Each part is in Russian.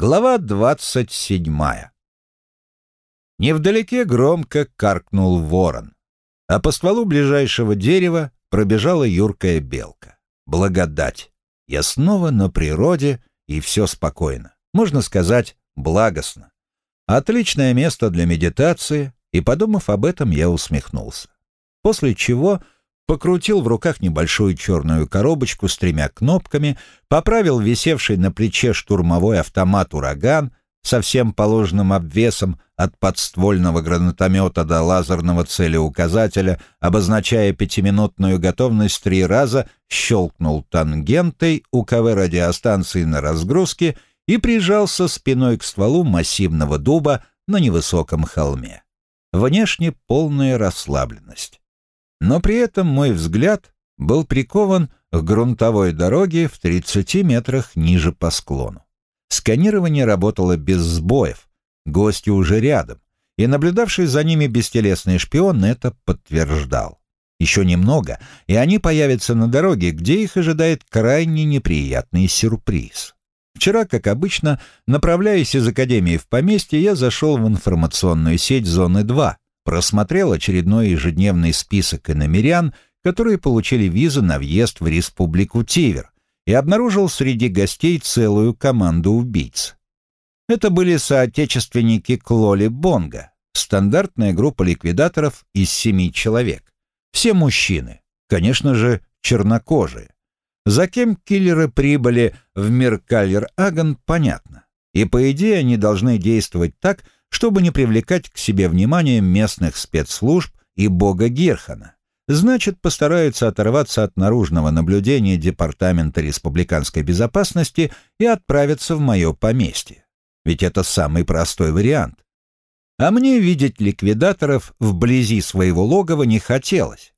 Глава двадцать седьмая. Невдалеке громко каркнул ворон, а по стволу ближайшего дерева пробежала юркая белка. Благодать. Я снова на природе, и все спокойно. Можно сказать, благостно. Отличное место для медитации, и, подумав об этом, я усмехнулся. После чего покрутил в руках небольшую черную коробочку с тремя кнопками, поправил висевший на плече штурмовой автомат «Ураган» со всем положенным обвесом от подствольного гранатомета до лазерного целеуказателя, обозначая пятиминутную готовность три раза, щелкнул тангентой у КВ радиостанции на разгрузке и прижался спиной к стволу массивного дуба на невысоком холме. Внешне полная расслабленность но при этом мой взгляд был прикован к грунтовой дороге в 30 метрах ниже по склону. Сканирование работало без сбоев, гости уже рядом, и наблюдавший за ними бестелесный шпион это подтверждал. Еще немного, и они появятся на дороге, где их ожидает крайне неприятный сюрприз. Вчера, как обычно, направляясь из Академии в поместье, я зашел в информационную сеть Зоны 2, просмотрел очередной ежедневный список иномерян, которые получили визу на въезд в Республику Тивер, и обнаружил среди гостей целую команду убийц. Это были соотечественники Клоли Бонга, стандартная группа ликвидаторов из семи человек. Все мужчины, конечно же, чернокожие. За кем киллеры прибыли в мир Каллер-Аган, понятно. И по идее они должны действовать так, чтобы не привлекать к себе внимание местных спецслужб и бога Герхана. Значит, постараются оторваться от наружного наблюдения Департамента республиканской безопасности и отправиться в мое поместье. Ведь это самый простой вариант. А мне видеть ликвидаторов вблизи своего логова не хотелось.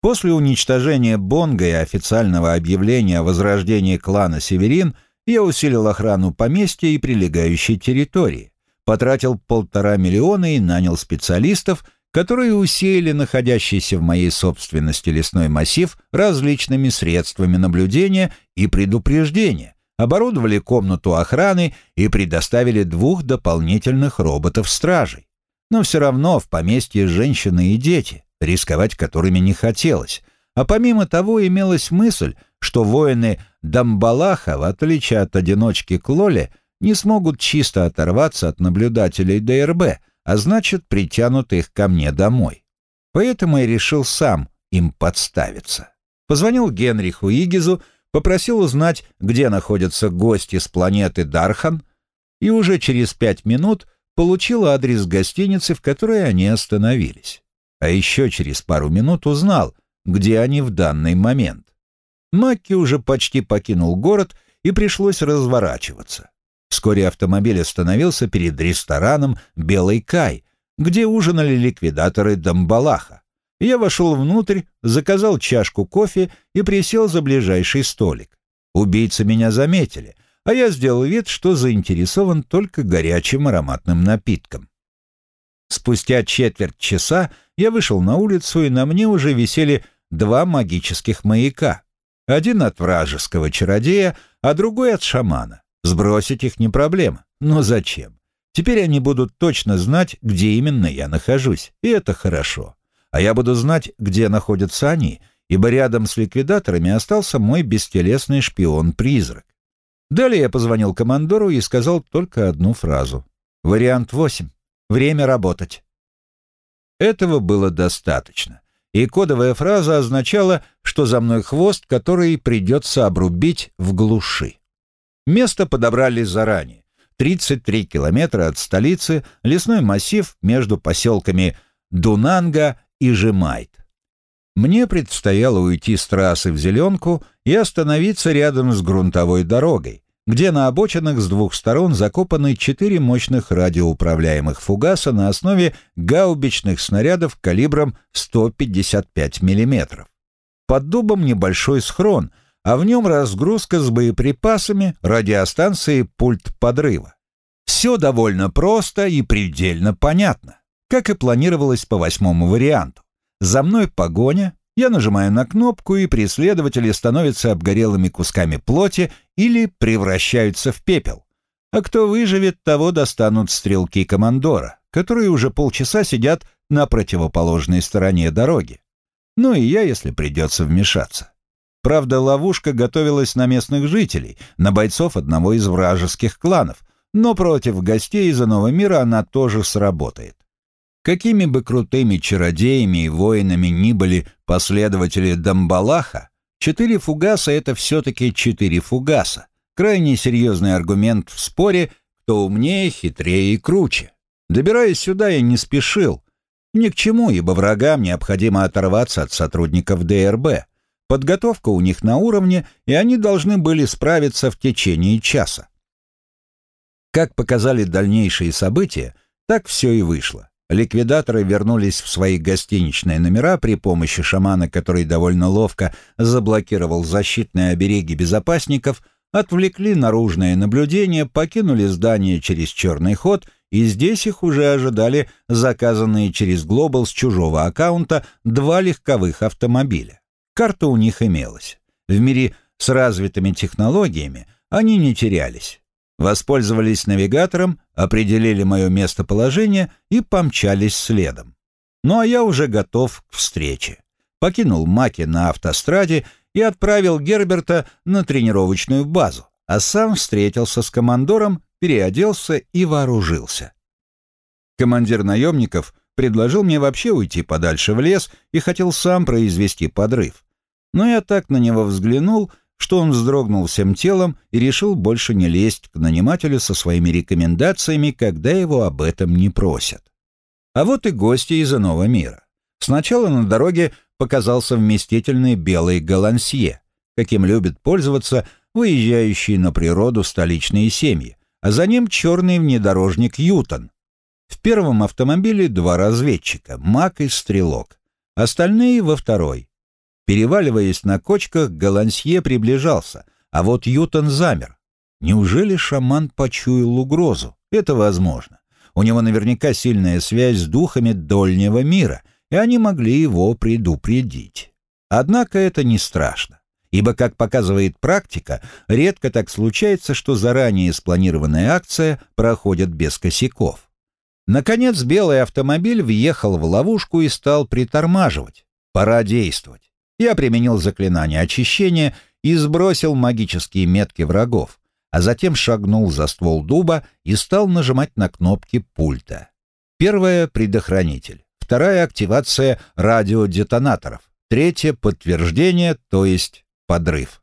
После уничтожения Бонга и официального объявления о возрождении клана Северин я усилил охрану поместья и прилегающей территории потратил полтора миллиона и нанял специалистов, которые усеяли находящийся в моей собственности лесной массив различными средствами наблюдения и предупреждения, оборудовали комнату охраны и предоставили двух дополнительных роботов-стражей. Но все равно в поместье женщины и дети, рисковать которыми не хотелось. А помимо того имелась мысль, что воины Дамбалаха, в отличие от одиночки Клоли, не смогут чисто оторваться от наблюдателей ДРБ, а значит, притянут их ко мне домой. Поэтому я решил сам им подставиться. Позвонил Генриху Игизу, попросил узнать, где находятся гости с планеты Дархан, и уже через пять минут получил адрес гостиницы, в которой они остановились. А еще через пару минут узнал, где они в данный момент. Макки уже почти покинул город, и пришлось разворачиваться. Вскоре автомобиль остановился перед рестораном «Белый Кай», где ужинали ликвидаторы Дамбалаха. Я вошел внутрь, заказал чашку кофе и присел за ближайший столик. Убийцы меня заметили, а я сделал вид, что заинтересован только горячим ароматным напитком. Спустя четверть часа я вышел на улицу, и на мне уже висели два магических маяка. Один от вражеского чародея, а другой от шамана. Сбросить их не проблема. Но зачем? Теперь они будут точно знать, где именно я нахожусь, и это хорошо. А я буду знать, где находятся они, ибо рядом с ликвидаторами остался мой бестелесный шпион-призрак. Далее я позвонил командору и сказал только одну фразу. Вариант 8. Время работать. Этого было достаточно. И кодовая фраза означала, что за мной хвост, который придется обрубить в глуши. Место подобрали заранее. 33 километра от столицы, лесной массив между поселками Дунанга и Жемайт. Мне предстояло уйти с трассы в Зеленку и остановиться рядом с грунтовой дорогой, где на обочинах с двух сторон закопаны четыре мощных радиоуправляемых фугаса на основе гаубичных снарядов калибром 155 мм. Под дубом небольшой схрон — а в нем разгрузка с боеприпасами, радиостанции пульт подрыва. Все довольно просто и предельно понятно, как и планировалось по восьмому варианту. За мной погоня, я нажимаю на кнопку, и преследователи становятся обгорелыми кусками плоти или превращаются в пепел. А кто выживет, того достанут стрелки командора, которые уже полчаса сидят на противоположной стороне дороги. Ну и я, если придется вмешаться. Правда, ловушка готовилась на местных жителей, на бойцов одного из вражеских кланов, но против гостей из иного мира она тоже сработает. Какими бы крутыми чародеями и воинами ни были последователи Дамбалаха, четыре фугаса — это все-таки четыре фугаса. Крайне серьезный аргумент в споре, кто умнее, хитрее и круче. Добираясь сюда, я не спешил. Ни к чему, ибо врагам необходимо оторваться от сотрудников ДРБ. Подготовка у них на уровне, и они должны были справиться в течение часа. Как показали дальнейшие события, так все и вышло. Ликвидаторы вернулись в свои гостиничные номера при помощи шамана, который довольно ловко заблокировал защитные обереги безопасников, отвлекли наружное наблюдение, покинули здание через черный ход, и здесь их уже ожидали заказанные через Глобал с чужого аккаунта два легковых автомобиля. Карта у них имелась. В мире с развитыми технологиями они не терялись. Воспользовались навигатором, определили мое местоположение и помчались следом. Ну а я уже готов к встрече. Покинул Маки на автостраде и отправил Герберта на тренировочную базу, а сам встретился с командором, переоделся и вооружился. Командир наемников предложил мне вообще уйти подальше в лес и хотел сам произвести подрыв но я так на него взглянул, что он вздрогнул всем телом и решил больше не лезть к нанимателю со своими рекомендациями, когда его об этом не просят. А вот и гости из иного мира. Сначала на дороге показался вместительный белый галансье, каким любят пользоваться выезжающие на природу столичные семьи, а за ним черный внедорожник Ютон. В первом автомобиле два разведчика, Мак и Стрелок, остальные во второй. Переваливаясь на кочках, Галансье приближался, а вот Ютон замер. Неужели шаман почуял угрозу? Это возможно. У него наверняка сильная связь с духами дольнего мира, и они могли его предупредить. Однако это не страшно, ибо, как показывает практика, редко так случается, что заранее спланированная акция проходит без косяков. Наконец белый автомобиль въехал в ловушку и стал притормаживать. Пора действовать. Я применил заклинание очищения и сбросил магические метки врагов, а затем шагнул за ствол дуба и стал нажимать на кнопки пульта. Первая — предохранитель, вторая — активация радиодетонаторов, третья — подтверждение, то есть подрыв.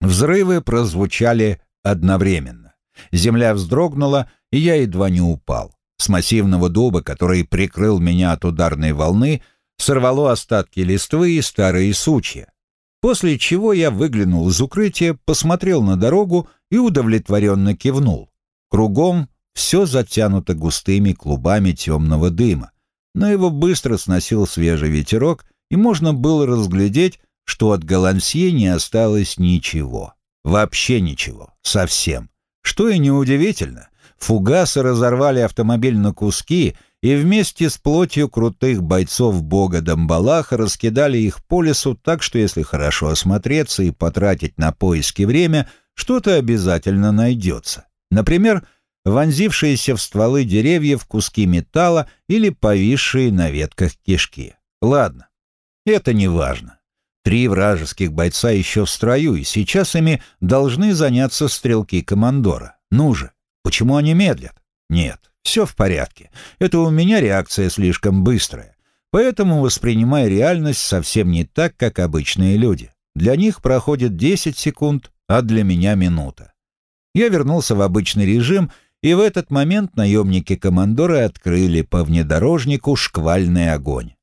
Взрывы прозвучали одновременно. Земля вздрогнула, и я едва не упал. С массивного дуба, который прикрыл меня от ударной волны, — сорвало остатки листвы и старые сучья. После чего я выглянул из укрытия, посмотрел на дорогу и удовлетворенно кивнул. Кругом все затянуто густыми клубами темного дыма, но его быстро сносил свежий ветерок, и можно было разглядеть, что от Галансье не осталось ничего. Вообще ничего. Совсем. Что и неудивительно. Фугасы разорвали автомобиль на куски, и вместе с плотью крутых бойцов бога Дамбалаха раскидали их по лесу так, что если хорошо осмотреться и потратить на поиски время, что-то обязательно найдется. Например, вонзившиеся в стволы деревьев куски металла или повисшие на ветках кишки. Ладно, это не важно. Три вражеских бойца еще в строю, и сейчас ими должны заняться стрелки командора. Ну же, почему они медлят? Нет, все в порядке. Это у меня реакция слишком быстрая. Поэтому воспринимаю реальность совсем не так, как обычные люди. Для них проходит 10 секунд, а для меня минута. Я вернулся в обычный режим, и в этот момент наемники-командоры открыли по внедорожнику шквальный огонь.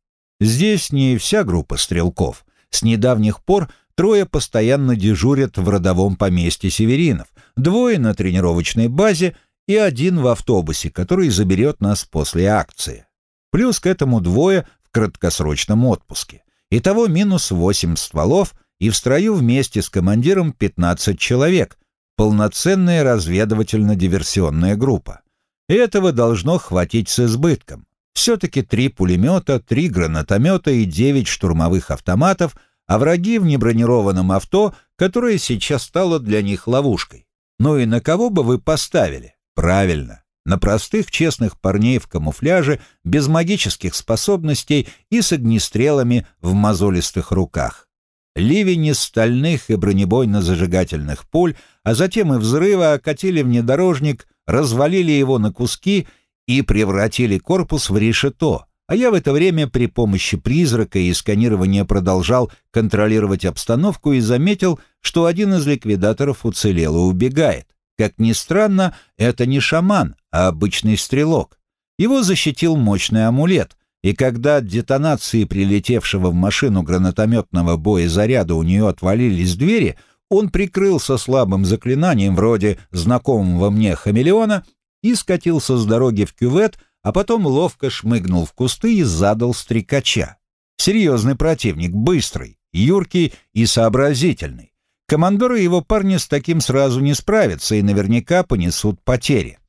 Здесь не вся группа стрелков. С недавних пор трое постоянно дежурят в родовом поместье северинов, двое на тренировочной базе и один в автобусе, который заберет нас после акции. Плюс к этому двое в краткосрочном отпуске. Итого минус восемь стволов и в строю вместе с командиром 15 человек. Полноценная разведывательно-диверсионная группа. Этого должно хватить с избытком. Все-таки три пулемета, три гранатомета и девять штурмовых автоматов, а враги в небронированном авто, которое сейчас стало для них ловушкой. Ну и на кого бы вы поставили? Правильно, на простых честных парней в камуфляже, без магических способностей и с огнестрелами в мозолистых руках. Ливень из стальных и бронебойно-зажигательных пуль, а затем и взрывы окатили внедорожник, развалили его на куски и превратили корпус в решето, а я в это время при помощи призрака и сканирования продолжал контролировать обстановку и заметил, что один из ликвидаторов уцелел и убегает. Как ни странно, это не шаман, а обычный стрелок. Его защитил мощный амулет, и когда от детонации прилетевшего в машину гранатометного боезаряда у нее отвалились двери, он прикрылся слабым заклинанием вроде знакомого мне хамелеона и скатился с дороги в кювет, а потом ловко шмыгнул в кусты и задал стрекача. Серьезный противник, быстрый, юркий и сообразительный. Командоры и его парни с таким сразу не справятся и наверняка понесут потери.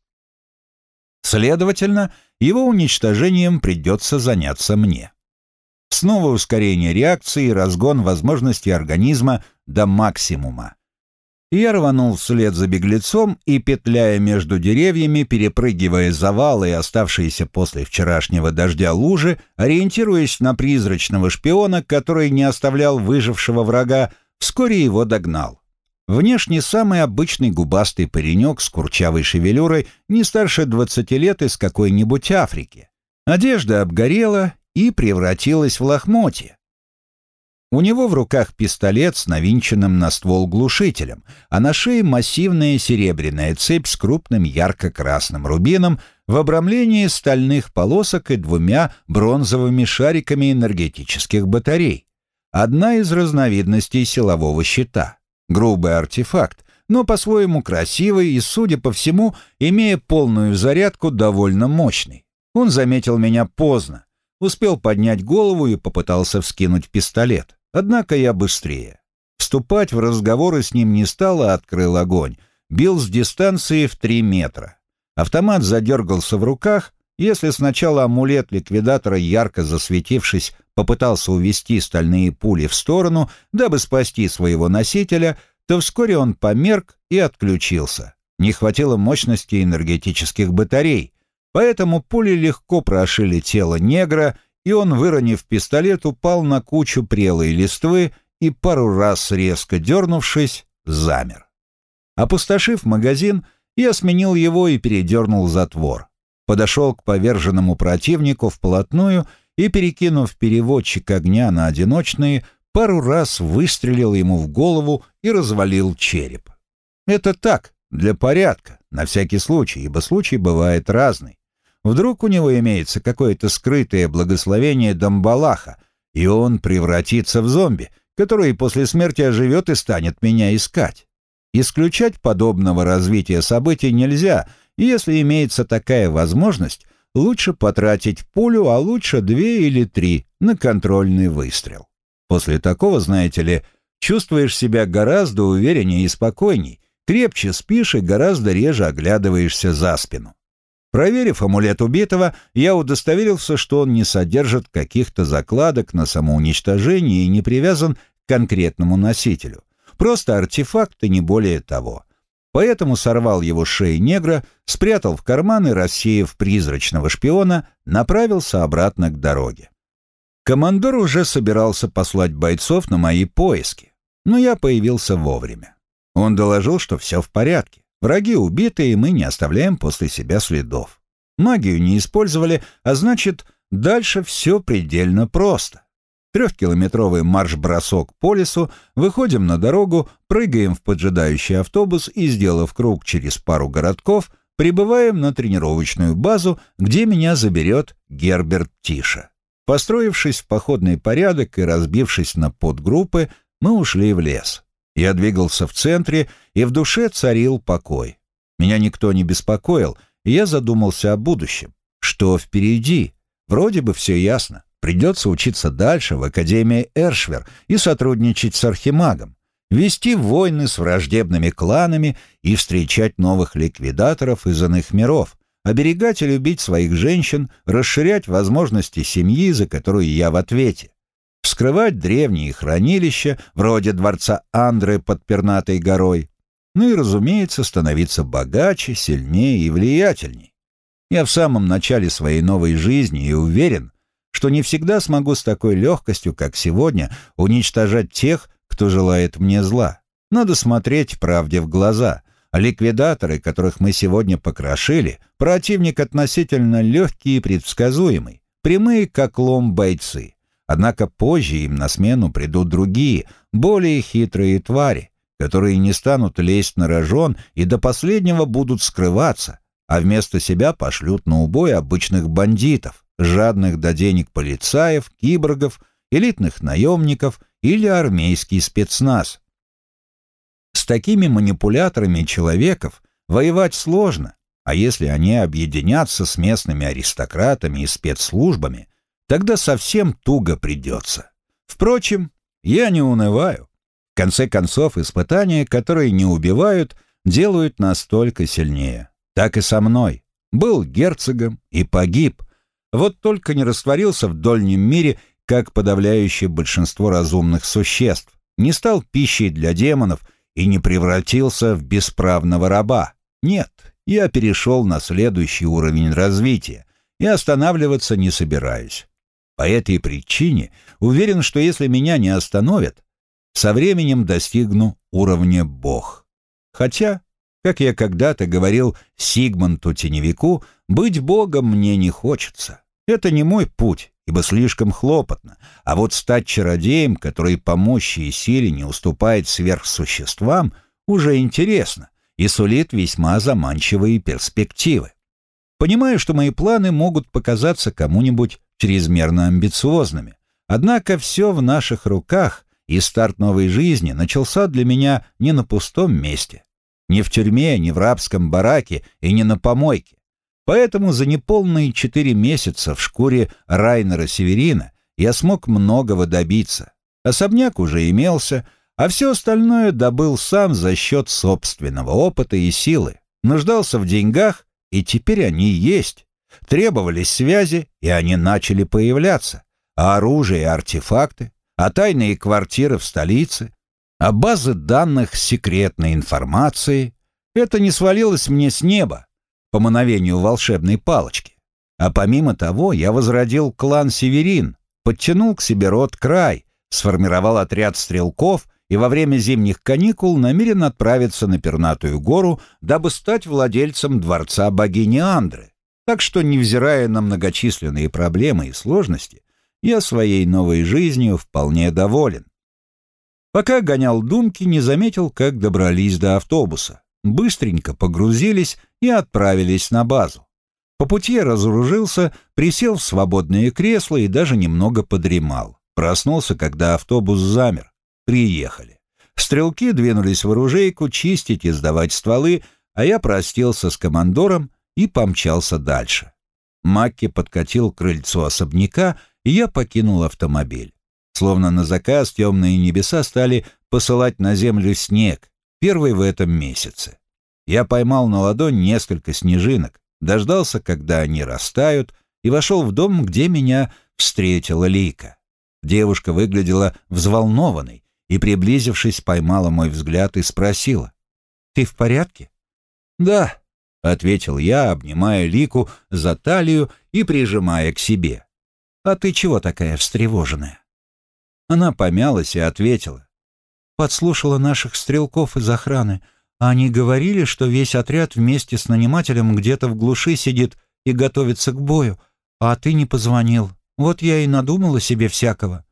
Следовательно, его уничтожением придется заняться мне. Снова ускорение реакции и разгон возможностей организма до максимума. Я рванул вслед за беглецом и, петляя между деревьями, перепрыгивая завалы и оставшиеся после вчерашнего дождя лужи, ориентируясь на призрачного шпиона, который не оставлял выжившего врага, вскоре его догнал. Внешне самый обычный губастый паренек с курчавой шевелюрой, не старше двадцати лет из какой-нибудь Африки. Одежда обгорела и превратилась в лохмотье. У него в руках пистолет с навинченным на ствол глушителем, а на шее массивная серебряная цепь с крупным ярко-красным рубином в обрамлении стальных полосок и двумя бронзовыми шариками энергетических батарей. Одна из разновидностей силового щита. Грубый артефакт, но по-своему красивый и, судя по всему, имея полную зарядку, довольно мощный. Он заметил меня поздно, успел поднять голову и попытался вскинуть пистолет. Однако я быстрее. Вступать в разговоры с ним не стал, а открыл огонь. Бил с дистанции в три метра. Автомат задергался в руках. Если сначала амулет ликвидатора, ярко засветившись, попытался увести стальные пули в сторону, дабы спасти своего носителя, то вскоре он померк и отключился. Не хватило мощности энергетических батарей, поэтому пули легко прошили тело негра и он, выронив пистолет, упал на кучу прелой листвы и пару раз, резко дернувшись, замер. Опустошив магазин, я сменил его и передернул затвор. Подошел к поверженному противнику вплотную и, перекинув переводчик огня на одиночные, пару раз выстрелил ему в голову и развалил череп. Это так, для порядка, на всякий случай, ибо случай бывает разный. Вдруг у него имеется какое-то скрытое благословение Дамбалаха, и он превратится в зомби, который после смерти оживет и станет меня искать. Исключать подобного развития событий нельзя, и если имеется такая возможность, лучше потратить пулю, а лучше две или три на контрольный выстрел. После такого, знаете ли, чувствуешь себя гораздо увереннее и спокойней, крепче спишь и гораздо реже оглядываешься за спину. Проверив амулет убитого, я удостоверился, что он не содержит каких-то закладок на самоуничтожение и не привязан к конкретному носителю. Просто артефакт и не более того. Поэтому сорвал его шеи негра, спрятал в карман и, рассеяв призрачного шпиона, направился обратно к дороге. Командор уже собирался послать бойцов на мои поиски, но я появился вовремя. Он доложил, что все в порядке. Враги убиты, и мы не оставляем после себя следов. Магию не использовали, а значит, дальше все предельно просто. Трехкилометровый марш-бросок по лесу, выходим на дорогу, прыгаем в поджидающий автобус и, сделав круг через пару городков, прибываем на тренировочную базу, где меня заберет Герберт Тиша. Построившись в походный порядок и разбившись на подгруппы, мы ушли в лес. Я двигался в центре, и в душе царил покой. Меня никто не беспокоил, и я задумался о будущем. Что впереди? Вроде бы все ясно. Придется учиться дальше в Академии Эршвер и сотрудничать с Архимагом, вести войны с враждебными кланами и встречать новых ликвидаторов из иных миров, оберегать и любить своих женщин, расширять возможности семьи, за которую я в ответе вскрывать древние хранилища, вроде дворца Андры под Пернатой горой. ну и, разумеется, становиться богаче, сильнее и влиятельней. Я в самом начале своей новой жизни и уверен, что не всегда смогу с такой легкостью, как сегодня, уничтожать тех, кто желает мне зла. Надо смотреть правде в глаза. Ликвидаторы, которых мы сегодня покрошили, противник относительно легкий и предсказуемый, прямые как лом бойцы. Однако позже им на смену придут другие, более хитрые твари, которые не станут лезть на рожон и до последнего будут скрываться, а вместо себя пошлют на убой обычных бандитов, жадных до денег полицаев, киборгов, элитных наемников или армейский спецназ. С такими манипуляторами человеков воевать сложно, а если они объединятся с местными аристократами и спецслужбами, тогда совсем туго придется. Впрочем, я не унываю. В конце концов, испытания, которые не убивают, делают настолько сильнее. Так и со мной. Был герцогом и погиб. Вот только не растворился в дольнем мире, как подавляющее большинство разумных существ. Не стал пищей для демонов и не превратился в бесправного раба. Нет, я перешел на следующий уровень развития и останавливаться не собираюсь. По этой причине уверен, что если меня не остановят, со временем достигну уровня Бог. Хотя, как я когда-то говорил Сигмонту Теневику, быть Богом мне не хочется. Это не мой путь, ибо слишком хлопотно, а вот стать чародеем, который по мощи и силе не уступает сверхсуществам, уже интересно и сулит весьма заманчивые перспективы. Понимаю, что мои планы могут показаться кому-нибудь чрезмерно амбициозными, однако все в наших руках, и старт новой жизни начался для меня не на пустом месте. Не в тюрьме, не в рабском бараке и не на помойке. Поэтому за неполные четыре месяца в шкуре Райнера Северина я смог многого добиться. Особняк уже имелся, а все остальное добыл сам за счет собственного опыта и силы. Нуждался в деньгах, и теперь они есть. Требовались связи, и они начали появляться. А оружие и артефакты, а тайные квартиры в столице, а базы данных секретной информации. Это не свалилось мне с неба по мановению волшебной палочки. А помимо того, я возродил клан Северин, подтянул к себе род Край, сформировал отряд стрелков и во время зимних каникул намерен отправиться на Пернатую гору, дабы стать владельцем дворца богини Андры. Так что, невзирая на многочисленные проблемы и сложности, я своей новой жизнью вполне доволен. Пока гонял думки, не заметил, как добрались до автобуса. Быстренько погрузились и отправились на базу. По пути разоружился, присел в свободное кресло и даже немного подремал. Проснулся, когда автобус замер. Приехали. Стрелки двинулись в оружейку чистить и сдавать стволы, а я простился с командором и помчался дальше. Макки подкатил к крыльцу особняка и я покинул автомобиль. Словно на заказ темные небеса стали посылать на землю снег, первый в этом месяце. Я поймал на ладонь несколько снежинок, дождался, когда они растают, и вошел в дом, где меня встретила Лика. Девушка выглядела взволнованной и, приблизившись, поймала мой взгляд и спросила. «Ты в порядке?» «Да», — ответил я, обнимая Лику за талию и прижимая к себе. «А ты чего такая встревоженная?» Она помялась и ответила. «Подслушала наших стрелков из охраны. Они говорили, что весь отряд вместе с нанимателем где-то в глуши сидит и готовится к бою, а ты не позвонил. Вот я и надумала себе всякого».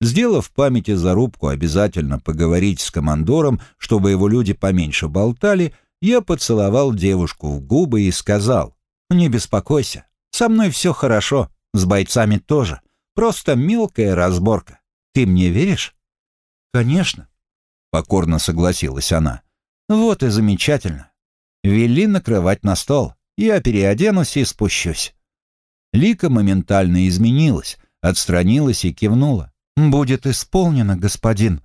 Сделав в памяти зарубку обязательно поговорить с командором, чтобы его люди поменьше болтали, я поцеловал девушку в губы и сказал, «Не беспокойся, со мной все хорошо». С бойцами тоже. Просто мелкая разборка. Ты мне веришь? Конечно. Покорно согласилась она. Вот и замечательно. Вели накрывать на стол. Я переоденусь и спущусь. Лика моментально изменилась, отстранилась и кивнула. «Будет исполнено, господин»,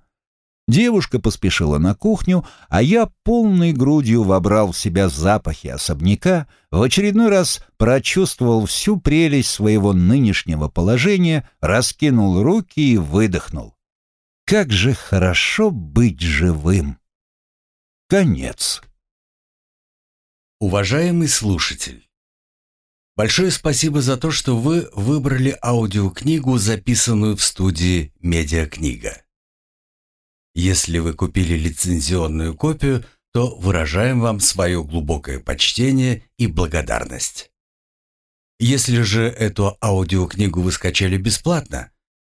Девушка поспешила на кухню, а я полной грудью вобрал в себя запахи особняка, в очередной раз прочувствовал всю прелесть своего нынешнего положения, раскинул руки и выдохнул. Как же хорошо быть живым! Конец. Уважаемый слушатель, большое спасибо за то, что вы выбрали аудиокнигу, записанную в студии «Медиакнига». Если вы купили лицензионную копию, то выражаем вам свое глубокое почтение и благодарность. Если же эту аудиокнигу вы скачали бесплатно,